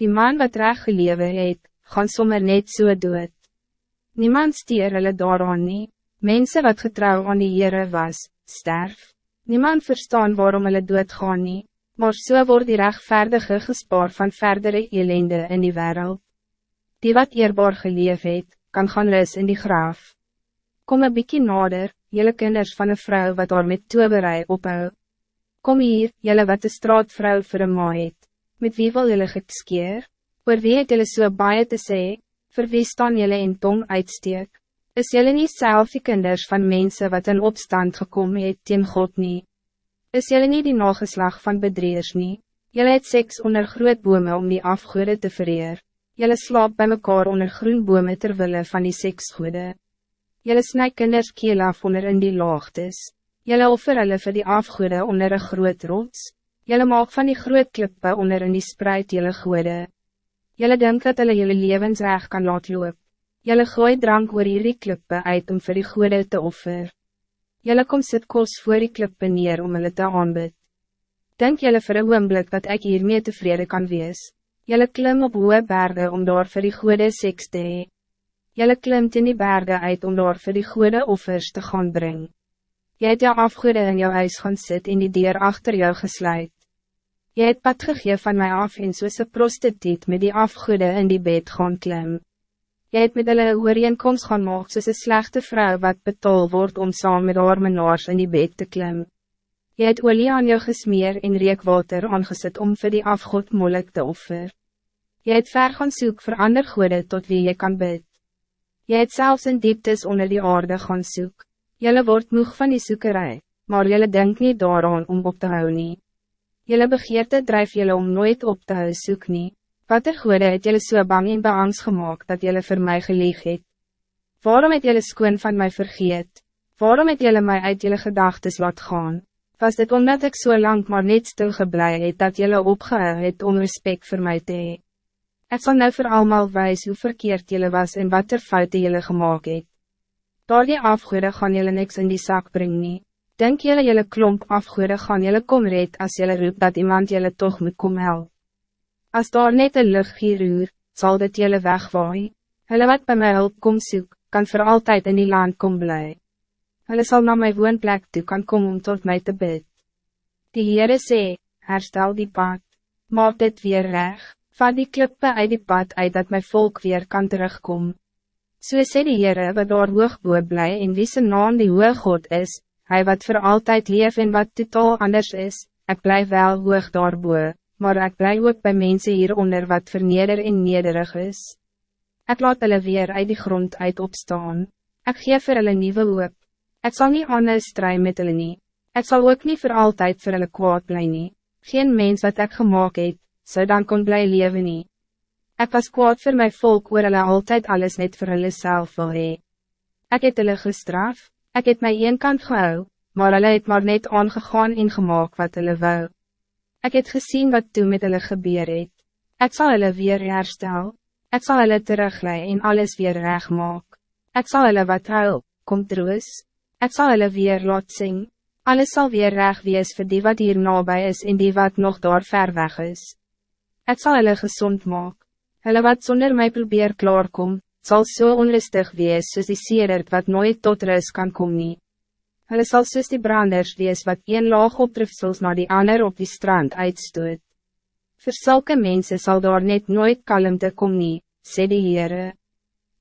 Die man wat recht gelewe het, gaan sommer net so dood. Niemand stier hulle daaraan nie, mense wat getrouw aan die Heere was, sterf. Niemand verstaan waarom hulle doodgaan nie, maar so word die rechtvaardige gespaar van verdere elende in die wereld. Die wat eerbaar geleef het, kan gaan lus in die graaf. Kom een bykie nader, jelle kinders van een vrouw wat daar met toeberei ophou. Kom hier, jelle wat de straatvrouw vir een ma het met wie wil jullie geskeer? Voor wie het jullie so baie te sê, voor wie staan jullie in tong uitsteek? Is jullie niet zelf die kinders van mensen wat in opstand gekomen het teen God nie? Is jullie niet die nageslag van bedreers nie? Jullie het seks onder groot bome om die afgoede te vereer. Jullie slaap bij mekaar onder groen bome terwille van die seksgoede. Jullie snij kinders keel af onder in die laagtes. Jullie offer hulle vir die afgoede onder een groot rots. Jelle maak van die groot klippe onder in die spreid jelle goede. Jelle denkt dat hulle jelle levensrecht kan laat loop. Jelle gooi drank oor hierdie klippe uit om vir die goede te offer. Jelle kom sit kos voor die klippe neer om hulle te aanbid. Denk jelle vir een oomblik dat ik hiermee tevreden kan wees. Jelle klim op hoge bergen om daar vir die goede seks te hee. Jelle klimt in die bergen uit om daar vir die goede offers te gaan brengen. Jy het jou afgoede in jou huis gaan sit en die deur achter jou gesluit. Jy het pad gegeef van mij af en soos een prostituut met die afgoede in die bed gaan klim. Jy het met hulle ooreenkomst gaan maak soos een slechte vrouw wat betaal wordt om saam met haar menaars in die bed te klim. Jy het olie aan jou gesmeer en reekwater aangesit om voor die afgod moeilijk te offer. Jy het ver gaan soek vir ander goede tot wie jy kan bid. Jy het zelfs in dieptes onder die aarde gaan soek. Jelle wordt moeg van die soekerij, maar jelle denkt niet daaraan om op te houden. Jelle begeerte drijf jelle om nooit op te hou soek nie. Wat er goede het jelle so bang en beangst gemaakt dat jelle voor mij geleeg het? Waarom het jelle skoon van mij vergeet? Waarom het jelle mij uit jelle gedagtes laat gaan? Was het omdat ik zo so lang maar niet stil geblei het dat jelle opgehou het om respect voor mij te hee? Ik zal nou voor allemaal wijs hoe verkeerd jelle was en wat er fouten jelle gemaakt het. Daar die afgoede gaan jelle niks in die zak brengen. Denk jullie jullie klomp afgoede gaan jullie kom red as jullie roep dat iemand jullie toch moet kom help. As daar net een lucht hieruur, zal dit jullie wegwaai. Hulle wat bij mij hulp kom soek, kan voor altijd in die land kom blij. Hulle zal naar mijn woonplek toe kan kom om tot mij te bid. Die Heere sê, herstel die pad, maak dit weer reg, vat die klippe uit die pad uit dat mijn volk weer kan terugkom. So sê die Heere wat daar hoogboe bly en wie sy naam die hoog God is, hij wat voor altijd leef en wat totaal anders is, ik blijf wel hoog daarboe, maar ik blijf ook bij mensen hieronder wat verneder en nederig is. Ik laat hulle weer uit die grond uit opstaan. Ik geef vir hulle nieuwe hoop. Ik zal niet anders strijden met hulle nie. Ik zal ook niet voor altijd voor hulle kwaad bly nie. Geen mens wat ik gemaakt het, zou dan kon blij leven nie. Ik was kwaad voor mijn volk oor hulle altijd alles net voor hulle self wil hee. Ek het hulle gestraf, Ik het my een kant gehou, maar hulle het maar net aangegaan en gemaakt wat hulle wou. Ik het gezien wat toen met hulle gebeur het. Ek sal hulle weer herstel, ek sal hulle teruglei en alles weer recht maak. Ek sal hulle wat huil, kom troos, ek sal hulle weer laat sing. Alles zal weer recht wees voor die wat hier nabij is en die wat nog daar ver weg is. Ik zal hulle gezond maak. Hulle wat zonder mij probeer klaarkom, zal zo so onrustig wees soos die sedert wat nooit tot rus kan kom nie. Hulle sal soos die branders wees wat een laag opdrifsels na die ander op die strand uitstoot. Voor zulke mensen zal daar net nooit kalmte kom nie, sê die Heere.